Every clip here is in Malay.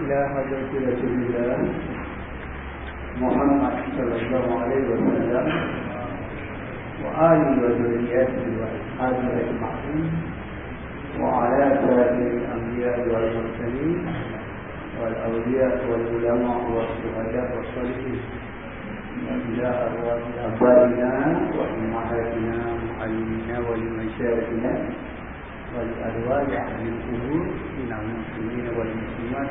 إلى حضرة رسول الله محمد صلى الله عليه وسلم وآله وذرياته وأصحابه أجمعين وعلى سائر الأنبياء والمرسلين والأولياء والعلماء والشهداء والصالحين وإلى أرواح آبائنا وأمهاتنا ومعلمينا ولمشايخنا ولأرواح أهل القبور من المسلمين والمسلمات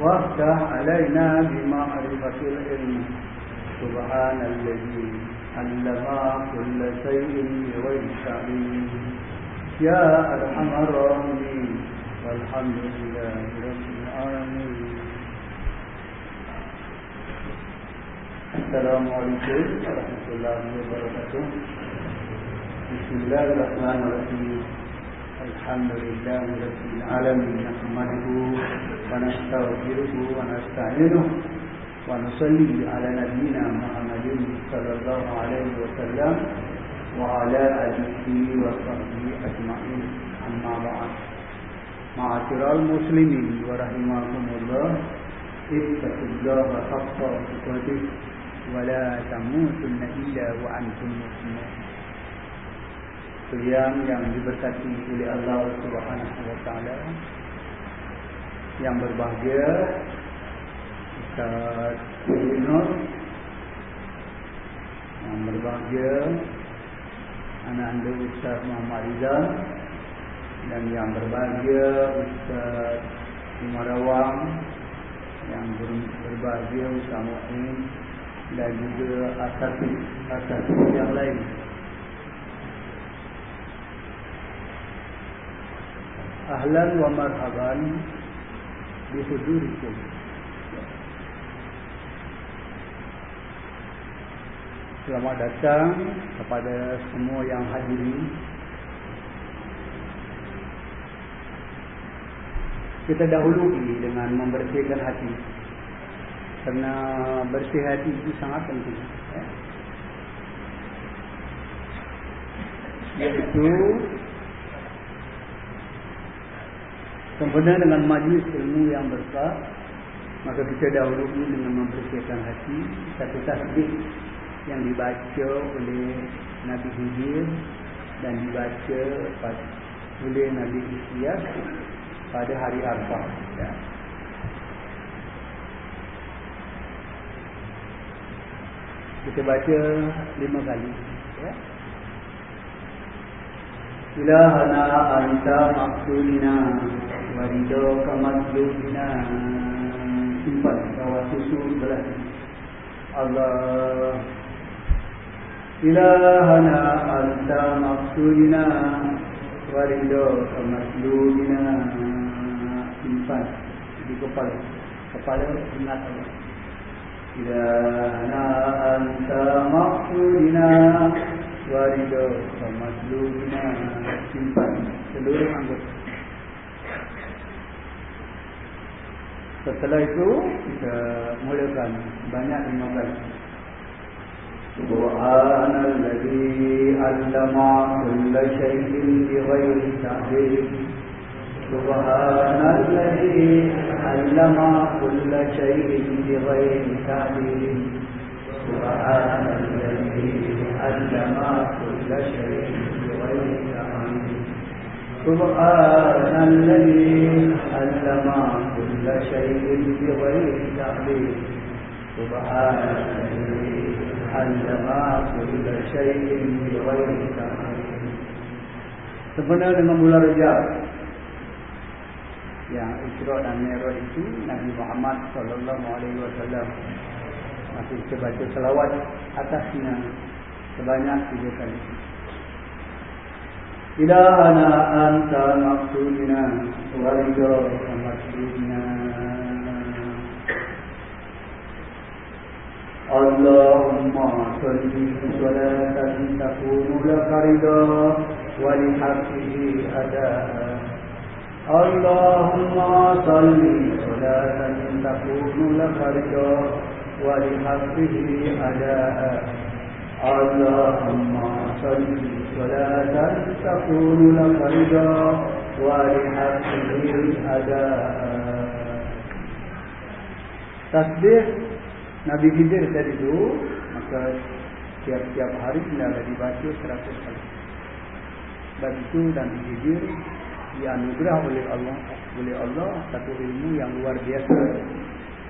وافتح علينا بمعرفة العلم. سبحان الذي علم كل شيء بغير تعليم. يا أرحم الراحمين. والحمد لله رب العالمين. السلام عليكم ورحمة الله وبركاته. بسم الله الرحمن الرحيم. الحمد لله رب العالمين نحمده ونستغفره ونستعينه ونصلي على نبينا محمد صلى الله عليه وسلم وعلى آله وصحبه أجمعين. أما بعد معاشر المسلمين ورحمكم الله اتقوا الله حق تقاته ولا تموتن إلا وأنتم مسلمون. Sekalian yang diberkati oleh Allah Subhanahu wa taala. Yang berbahagia. Ustaz Nur Yang berbahagia. Anak anda Ustaz Muhammad Riza dan yang berbahagia Ustaz Umar Awang yang berbahagia Ustaz Mu'in dan juga asasi-asasi yang lain ahlan wa marhaban bihudurikum Selamat datang kepada semua yang hadiri. Kita dahului dengan membersihkan hati. Kerana bersih hati itu sangat penting Iaitu Sempena dengan majlis ilmu yang besar Maka kita dahului dengan membersihkan hati Satu tasbih yang dibaca oleh Nabi Hijir dan dibaca oleh Nabi Isyas pada hari Arfah. Ya. Kita baca lima kali. Ya. Ilahana anta maksudina warido kamatlubina simpan kawat susu sebelah Allah إلهنا أنت مقصودنا ورضا كمطلوبنا simpan di kepala kepala ingat Allah Ilahana anta maqsudina warido kamatlubina simpan seluruh anggota setelah itu kita mulakan banyak lima kali سبحان الذي علم كل شيء بغير تعبير سبحان الذي علم كل شيء بغير تعبير سبحان الذي علم كل شيء بغير تعبير سبحان الذي علم كل شيء بغير تعبير subhanallahi allama kulla syai'in bighayri Sebenarnya dengan bulan Rajab yang Isra dan Mi'raj itu Nabi Muhammad sallallahu alaihi wasallam masih kita baca selawat atasnya sebanyak tiga kali. Ilahana anta maqsudina wa ridha maqsudina Allahumma salli salatan takunu laka ridha wa li adaa Allahumma salli salatan Allahumma salli salatan takunu laka ridha wa li haqqihi adaa Tasbih Nabi Khidir tadi itu maka tiap-tiap hari tidak dibaca seratus kali. Dan itu Nabi Khidir dianugerah oleh Allah oleh Allah satu ilmu yang luar biasa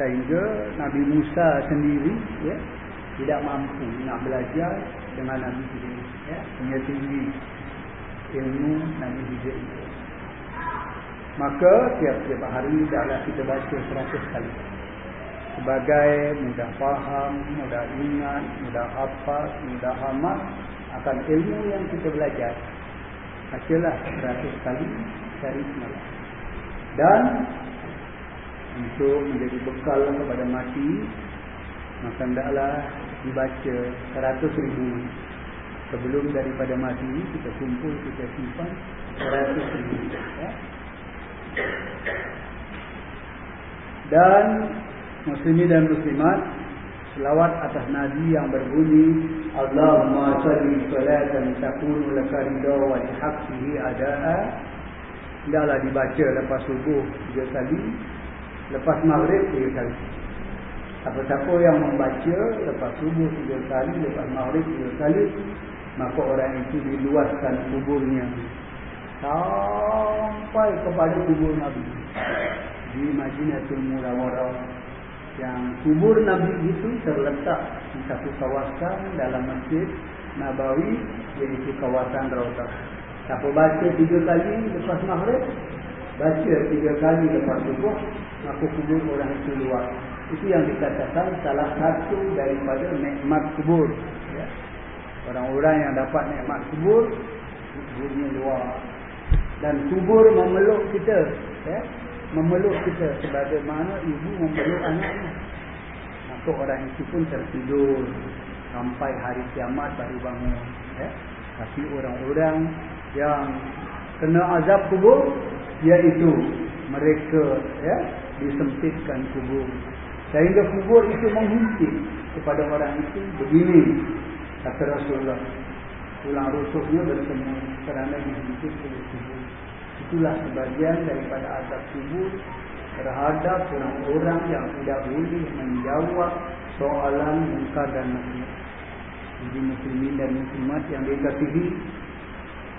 sehingga Nabi Musa sendiri ya tidak mampu nak belajar dengan Nabi Khidir ya punya tinggi ilmu Nabi Khidir maka tiap-tiap hari adalah kita baca seratus kali sebagai mudah faham, mudah ingat, mudah hafal, mudah hamal akan ilmu yang kita belajar. Bacalah seratus kali sehari semalam. Dan untuk menjadi bekal kepada mati, maka hendaklah dibaca seratus ribu sebelum daripada mati kita kumpul kita simpan seratus ribu. Ya? Dan muslimin dan muslimat selawat atas nabi yang berbunyi Allahumma salli salatan takunu laka ridha wa haqqihi adaa hendaklah dibaca lepas subuh tiga kali lepas maghrib tiga kali. Siapa-siapa yang membaca lepas subuh tiga kali lepas maghrib tiga kali maka orang itu diluaskan kuburnya. Sampai kepada kubur Nabi. Di Madinatul Munawwarah yang kubur Nabi itu terletak di satu kawasan dalam masjid Nabawi iaitu kawasan Rautah. Siapa baca tiga kali lepas maghrib, baca tiga kali lepas subuh, maka kubur orang itu luar. Itu yang dikatakan salah satu daripada nikmat kubur. Ya. Orang-orang yang dapat nikmat kubur, kuburnya luar. Dan kubur memeluk kita. Ya memeluk kita sebagaimana ibu memeluk anaknya. Maka orang itu pun tertidur sampai hari kiamat baru bangun. Ya? Tapi orang-orang yang kena azab kubur, iaitu mereka ya, disempitkan kubur. Sehingga kubur itu menghimpit kepada orang itu begini. Kata Rasulullah. Tulang rusuknya bertemu kerana dihimpit oleh kubur. Itulah sebagian daripada azab kubur terhadap orang-orang yang tidak boleh menjawab soalan muka dan nakir. Jadi muslimin dan muslimat yang dikasihi,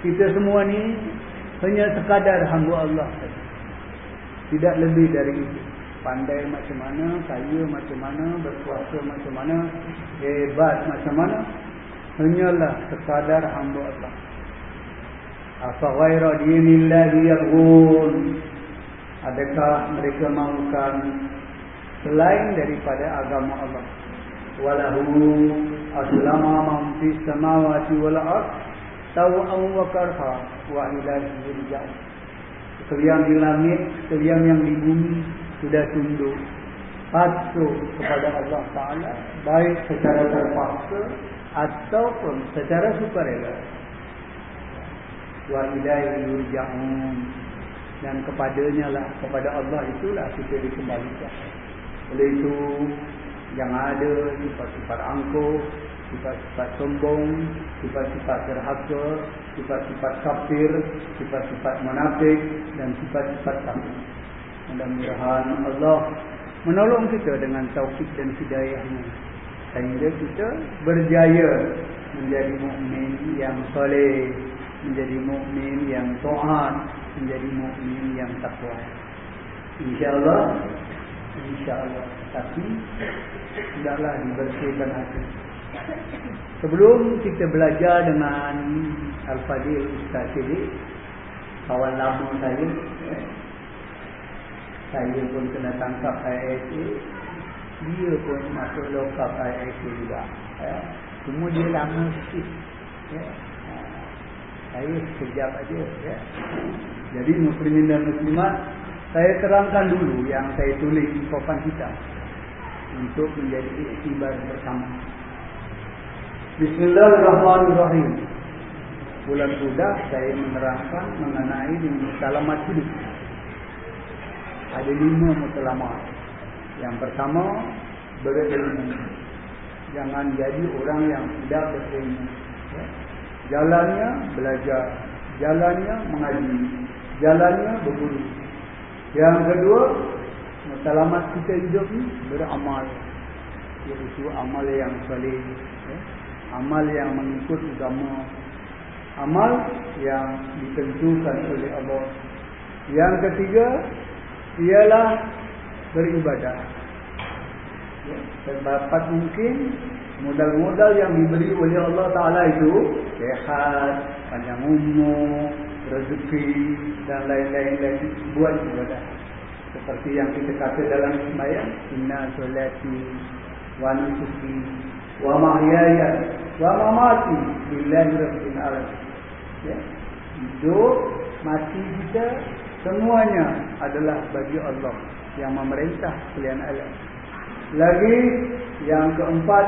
kita semua ni hanya sekadar hamba Allah saja. Tidak lebih dari itu. Pandai macam mana, kaya macam mana, berkuasa macam mana, hebat macam mana, hanyalah sekadar hamba Allah. Afaghayra dinillahi yabghun Adakah mereka mahukan Selain daripada agama Allah Walahu aslama man fis samawati wal ard taw'an wa karha wa ilahi yurja'un Sekalian di langit, sekalian yang di bumi sudah tunduk. Patuh kepada Allah Taala baik secara terpaksa ataupun secara sukarela. Wa ilaihi yurja'un. Dan kepadanya lah kepada Allah itulah kita dikembalikan. Oleh itu yang ada sifat-sifat angkuh sifat-sifat sombong sifat-sifat terhaka sifat-sifat kafir sifat-sifat munafik dan sifat-sifat kafir. Mudah-mudahan Allah menolong kita dengan taufik dan hidayahnya. Sehingga kita berjaya menjadi mukmin yang soleh menjadi mukmin yang taat, menjadi mukmin yang takwa. Insyaallah InsyaAllah. Tapi Tidaklah dibersihkan hati Sebelum kita belajar dengan Al-Fadil Ustaz Syedid Kawan lama saya Saya pun kena tangkap ISA Dia pun masuk lokap ISA juga. Cuma dia lama sikit. Eh, Saya sekejap aja eh. Jadi muslimin dan muslimat Saya terangkan dulu yang saya tulis di papan kita Untuk menjadi iktibar bersama Bismillahirrahmanirrahim. Bulan sudah saya menerangkan mengenai mutalamat hidup. Ada lima mutalamat. Yang pertama, berilmu. Jangan jadi orang yang tidak berilmu. Ya. Jalannya belajar. Jalannya mengaji. Jalannya berburu. Yang kedua, mutalamat kita hidup ni beramal. Iaitu amal yang soleh. Amal yang mengikut agama. Amal yang ditentukan oleh Allah. Yang ketiga ialah beribadah. Ya, mungkin modal-modal yang diberi oleh Allah Ta'ala itu sehat, panjang umur rezeki dan lain-lain buat ibadah. Seperti yang kita kata dalam sembahyang inna solati wa nusuki wa mahyaya. Wa mamati. Lillahi rabbil alamin. Ya. Hidup mati kita semuanya adalah bagi Allah yang memerintah sekalian alam lagi yang keempat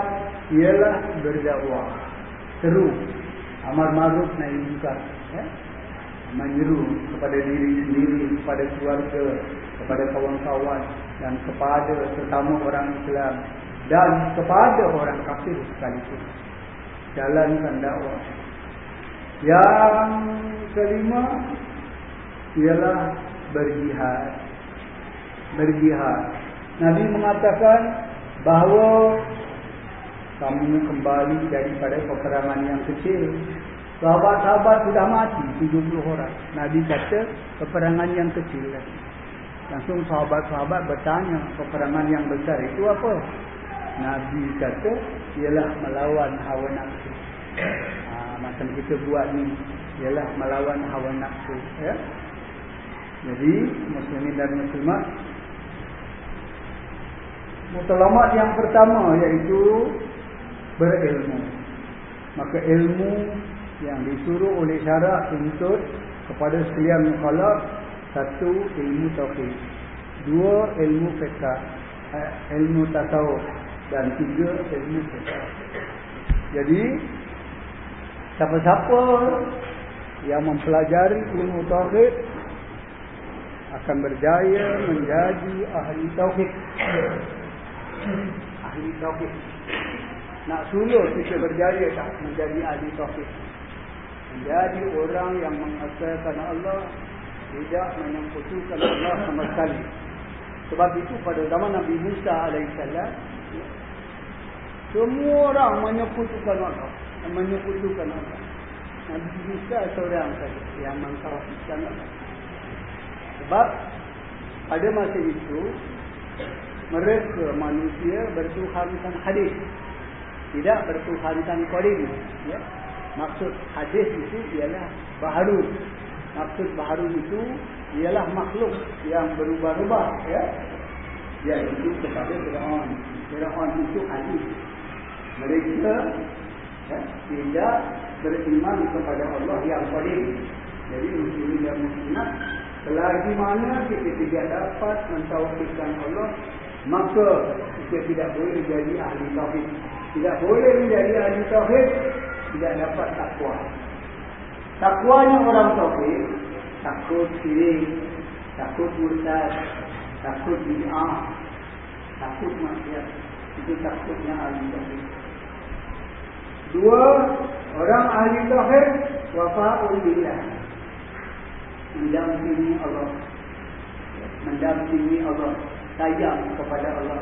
ialah berdakwah. Seru. Amal ma'ruf nahi munkar ya. Menyeru kepada diri sendiri kepada keluarga kepada kawan-kawan dan kepada sesama orang Islam dan kepada orang kafir sekalipun. Jalankan dakwah yang kelima ialah berjihad. Berjihad. Nabi mengatakan bahawa kamu kembali daripada peperangan yang kecil. Sahabat-sahabat sudah mati 70 orang. Nabi kata peperangan yang kecil langsung sahabat-sahabat bertanya peperangan yang besar itu apa Nabi kata ialah melawan hawa nafsu. Ha, macam kita buat ni ialah melawan hawa nafsu. Ya? Jadi muslimin dan muslimat mutalamat yang pertama iaitu berilmu. Maka ilmu yang disuruh oleh syarak untuk kepada sekalian mukhalaf satu ilmu tauhid dua ilmu fiqh eh, ilmu tasawuf dan tiga sesat. Jadi siapa-siapa yang mempelajari ilmu tauhid akan berjaya menjadi ahli tauhid. ahli tauhid. Nak sulut kita berjaya tak menjadi ahli tauhid. Menjadi orang yang mengesahkan Allah tidak menyempurnakan Allah sama sekali. Sebab itu pada zaman Nabi Musa alaihissalam semua orang menyekutukan Allah. Menyekutukan Allah. Nabi Musa seorang saja yang mengkawasikan Allah. Sebab pada masa itu, mereka manusia bertuhankan hadis. Tidak bertuhankan kodim. Ya? Maksud hadis itu ialah baharu. Maksud baharu itu ialah makhluk yang berubah-ubah. Ya? Iaitu kepada Fir'aun. Fir'aun itu hadis mereka ya, tidak beriman kepada Allah yang paling. Jadi muslimin dan muslimat selagi mana kita tidak dapat mentauhidkan Allah maka kita tidak boleh menjadi ahli tauhid. Tidak boleh menjadi ahli tauhid tidak dapat takwa. Takwanya orang tauhid takut syirik takut murtad takut bid'ah takut maksiat. Itu takutnya ahli tauhid Dua, orang ahli tauhid wafa'ul billah. Mendampingi Allah. Mendampingi Allah. Sayang kepada Allah.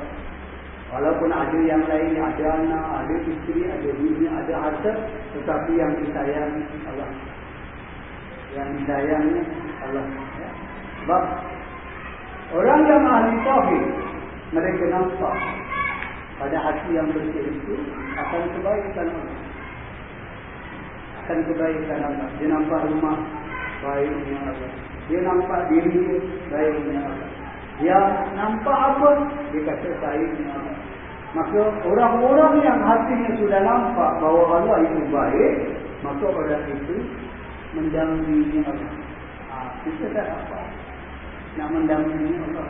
Walaupun ada yang lain, ada anak, ada isteri, ada bini, ada harta. Tetapi yang disayangi Allah. Yang disayangi Allah. Ya. Sebab orang yang ahli tauhid mereka nampak pada hati yang bersih itu akan kebaikan Allah. Akan kebaikan Allah. Dia nampak rumah baiknya Allah. Dia nampak diri baiknya Allah. Dia nampak apa? Dia kata baiknya Allah. Maka orang-orang yang hatinya sudah nampak bahawa Allah itu baik, maka orang itu mendampingi Allah. Ha, kita tak apa. Nak mendampingi Allah.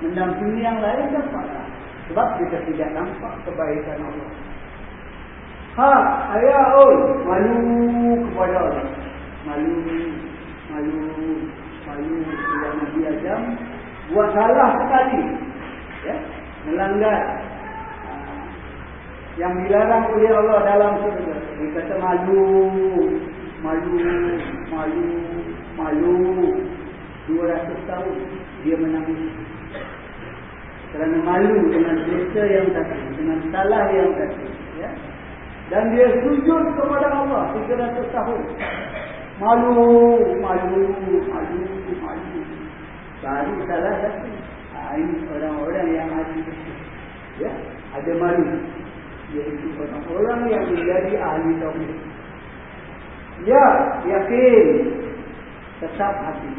Mendampingi yang lain tak apa. Sebab kita tidak nampak kebaikan Allah. Ha, ayah oi, malu kepada Allah. Malu, malu, malu yang Nabi Adam buat salah sekali. Ya, melanggar ha, yang dilarang oleh Allah dalam surga. Dia kata malu, malu, malu, malu. 200 tahun dia menangis kerana malu dengan dosa yang tadi, dengan salah yang tadi. Ya? Dan dia sujud kepada Allah 300 tahun. Malu, malu, malu, malu. Baru salah tadi. Ha, ini orang-orang yang ada ya, ada malu. Iaitu orang-orang yang menjadi ahli tauhid. Ya, yakin. Tetap hati.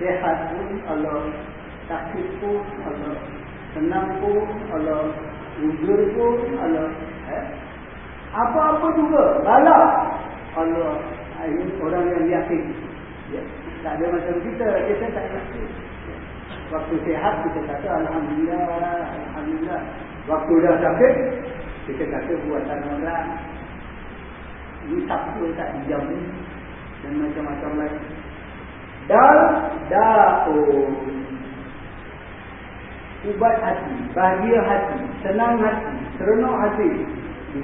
Sehat pun Allah sakit pun Allah senang pun Allah uzur pun Allah eh? apa-apa juga bala Allah ini orang yang yakin. Ya. tak ada macam kita kita tak yakin. Waktu sehat kita kata Alhamdulillah Alhamdulillah. Waktu dah sakit kita kata buatan orang. Ini tak pun tak dijamin dan macam-macam lain dal daun ubat hati, bahagia hati, senang hati, seronok hati.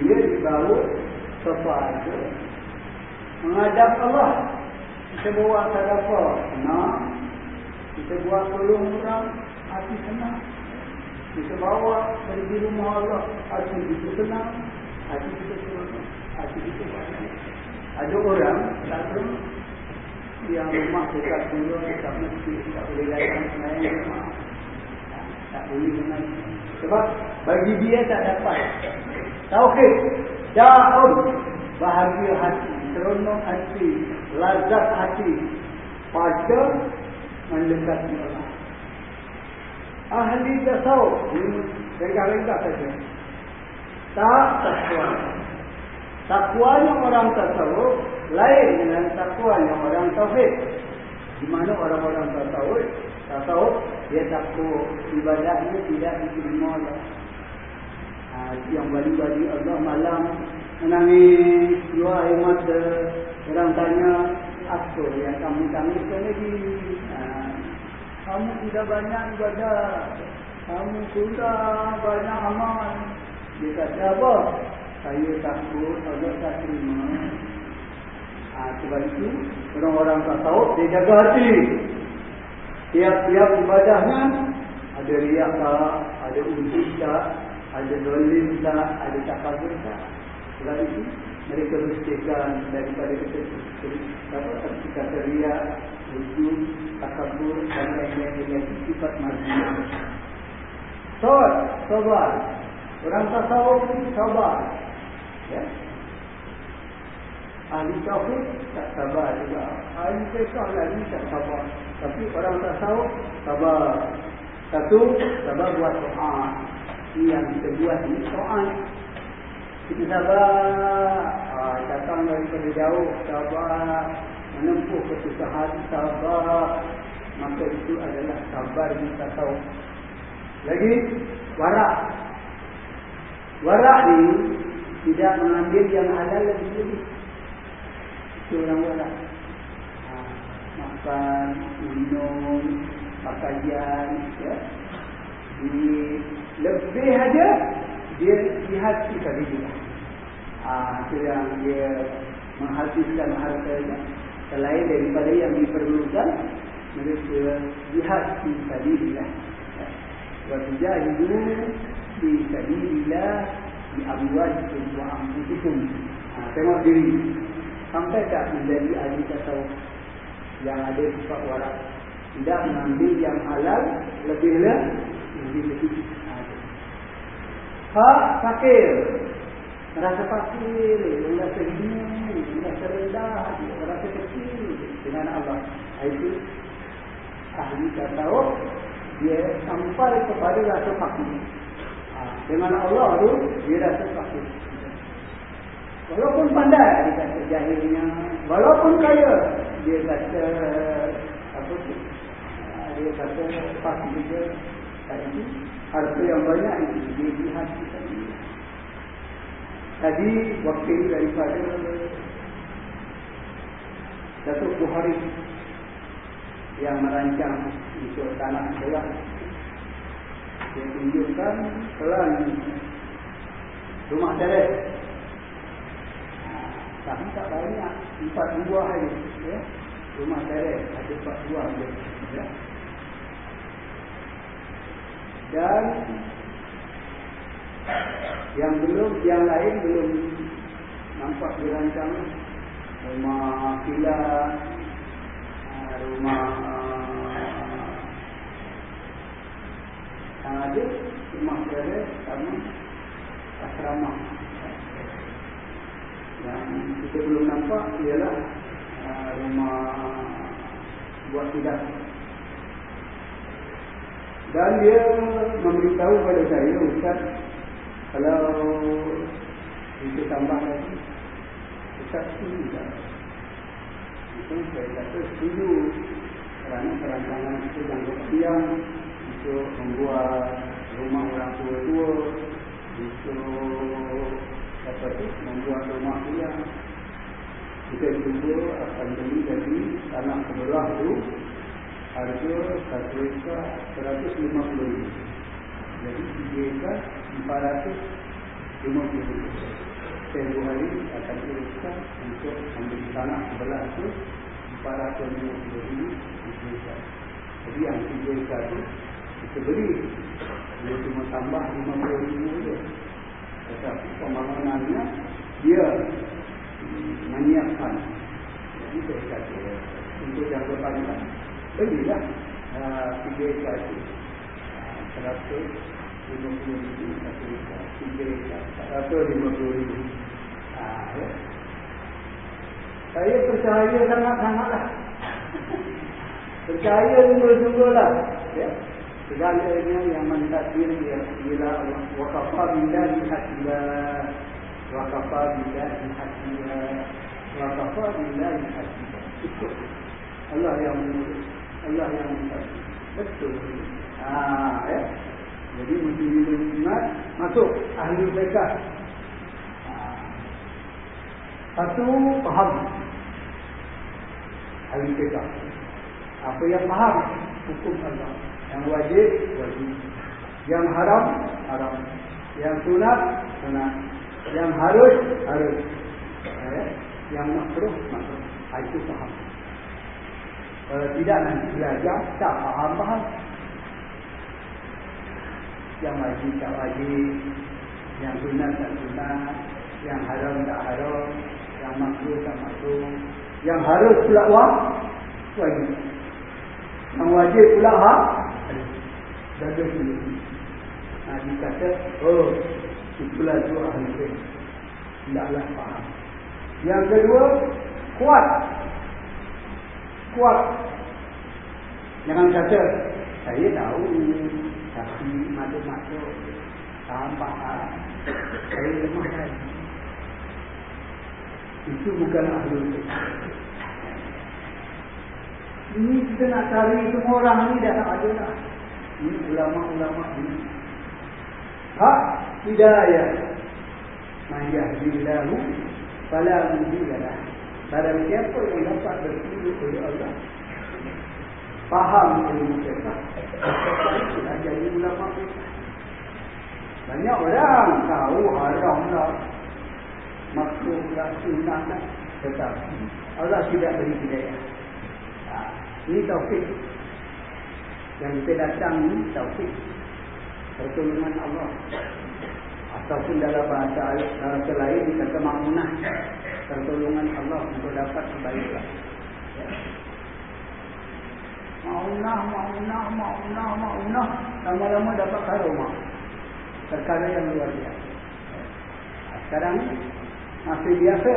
Dia dibawa kepada menghadap Allah. Kita bawa sadaqah, senang. Kita buat tolong orang, hati senang. Kita bawa pergi rumah Allah, hati kita senang. Hati kita seronok, hati kita bahagia. Ada orang, seronok. Yang rumah dekat dulu, tak mesti, tak boleh datang selain rumah tak boleh dengan sebab bagi dia tak dapat. Tauhid daun bahagia hati seronok hati lazat hati. Pada mendekati Allah. Ahli tasawuf. Ini ringkas-ringkas saja. Tak takwa. Takwanya orang tasawuf lain dengan takwanya orang tauhid. Di mana orang-orang tasawuf tasawuf dia takut ibadahnya tidak diterima Allah. Ha, yang balik-balik Allah malam menangis dua air mata orang tanya apa yang kamu tangiskan lagi? Ha, kamu tidak banyak ibadah kamu sudah banyak amal. Dia kata apa? Saya takut Allah tak terima. Ha, sebab itu orang-orang tak tahu dia jaga hati Tiap-tiap ibadahnya ada riak tak, ada ujib tak, ada dolim tak, ada takabur tak. Sebab itu mereka bersihkan daripada kita apa kata riak, ujib, takabur dan lain-lain yang sifat mazmum. Sabar, sabar. Orang tasawuf sabar. Ya, ahli tauhid tak sabar juga. Ahli fiqh lagi tak sabar. Tapi orang tak tahu sabar. Satu, sabar buat doa. Ini yang kita buat ini doa. Kita sabar. Ha, datang dari jauh, sabar. Menempuh kesusahan, sabar. Maka itu adalah sabar kita tahu. Lagi, warak. Warak ni tidak mengambil yang halal lebih-lebih itu orang buat lah. Ha, makan, minum, pakaian, ya. Di, lebih aja dia lihat kita dia. Ah, itu yang dia menghabiskan hartanya selain daripada yang diperlukan mereka lihat di sabilillah. Wa tujahidu fi sabilillah bi amwalikum wa anfusikum. Ha, tengok diri sampai tak menjadi ahli tasawuf yang ada sifat warak tidak mengambil yang halal lebih lebih Hak fakir. Rasa fakir, rasa bingung, rasa rendah, rasa kecil dengan Allah. Itu ahli kata dia sampai kepada rasa fakir. Ha, dengan Allah tu dia rasa fakir. Walaupun pandai dia kata jahilnya, walaupun kaya dia kata apa tu? Ha, dia kata fakir dia tadi harta yang banyak itu dia lihat tadi. Tadi wakil daripada Datuk Buhari yang merancang untuk tanah sebelah dia tunjukkan pelan rumah teres tapi tak banyak empat buah saja ya. rumah teres ada empat buah saja ya. dan yang belum yang lain belum nampak dirancang rumah kilat rumah yang ada rumah kere sama asrama yang kita belum nampak ialah uh, rumah buat tidak dan dia memberitahu pada saya Ustaz kalau kita tambah lagi Ustaz setuju tak? Itu saya kata setuju kerana perancangan itu yang berkembang untuk membuat rumah orang tua-tua untuk apa tu? Membuat rumah yang kita juga akan beli dari tanah sebelah tu harga satu ekar seratus lima puluh ribu. Jadi tiga ekar empat ratus lima puluh ribu. Saya hari akan uruskan untuk membeli tanah sebelah tu empat ratus lima puluh ribu. Jadi yang tiga ekar tu kita beli. Dia cuma tambah 50 ribu saja tetapi pembangunannya dia menyiapkan. Jadi saya kata untuk jangka panjang belilah uh, tiga ekar itu. Seratus lima puluh ribu satu ekar tiga ekar seratus lima puluh ribu. Ah, ya. saya percaya sangat-sangatlah. Percaya sungguh-sungguh lah ya segalanya yang mentakdir dia bila waqafa billahi hasba waqafa billahi hasba waqafa billahi hasba itu Allah yang Allah yang mentakdir betul. Ah ya. Jadi mesti ingat masuk ahli mereka satu paham ahli mereka apa yang paham hukum Allah yang wajib, wajib. Yang haram, haram. Yang sunat, sunat. Yang harus, harus. Eh? Yang makruh, makruh. Ah, itu faham. Kalau tidak nanti belajar, tak faham-faham. Yang wajib, tak wajib. Yang sunat, tak sunat. Yang haram, tak haram. Yang makruh, tak makruh. Yang harus pula wajib. Yang wajib pula ha, jaga sendiri. Nah, dia kata, oh, itulah tu ahli fiqh. Tidaklah faham. Yang kedua, kuat. Kuat. Jangan kata, saya tahu tapi masuk-masuk faham-faham. Saya lemah lagi. Itu bukan ahli. Ini kita nak cari semua orang ni dah tak ada dah ini ulama-ulama ini. Hak hidayah. Mayyahillahu fala mudhillalah. Barang siapa yang dapat bertunjuk oleh Allah faham ilmu fiqh sudah jadi ulama fiqh banyak orang tahu haram lah makruh lah sunnah lah tetapi Allah tidak beri hidayah ha, ini taufik yang kita datang ini taufik pertolongan Allah ataupun dalam bahasa bahasa lain dikata makmunah pertolongan Allah untuk dapat kebaikan ya. Ma'unah, ma'unah, ma'unah, ma'unah. Lama-lama dapat karomah. Perkara yang luar biasa. Sekarang masih biasa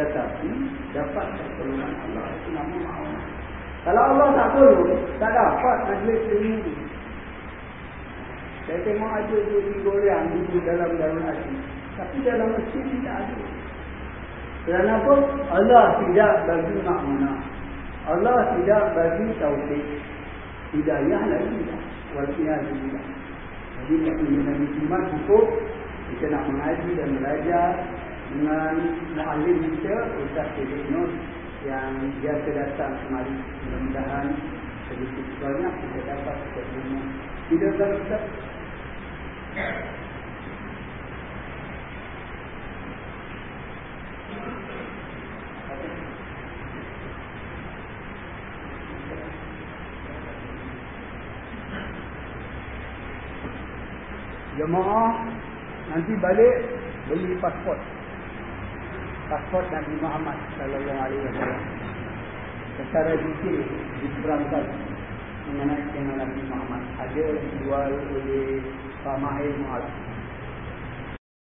tetapi dapat pertolongan Allah itu nama ma'unah. Kalau Allah tak tolong, tak dapat majlis ilmu. Saya tengok ada dua tiga orang di dalam dalam hati. Tapi dalam masjid tidak ada. Kenapa? Allah tidak bagi makmuna. Allah tidak bagi taufik. Hidayah lagi tidak. Waliyahillah. Jadi makmuna Nabi Muhammad cukup kita nak mengaji dan belajar dengan mu'alim kita Ustaz Syed Nur yang biasa datang kemari mudah-mudahan sedikit banyak kita dapat ilmu tidak Ustaz Jemaah nanti balik beli pasport. Pasport Nabi Muhammad sallallahu alaihi wasallam. Secara detail diperangkat mengenai dengan Nabi Muhammad. Ada dijual oleh Pak Mahir Muhammad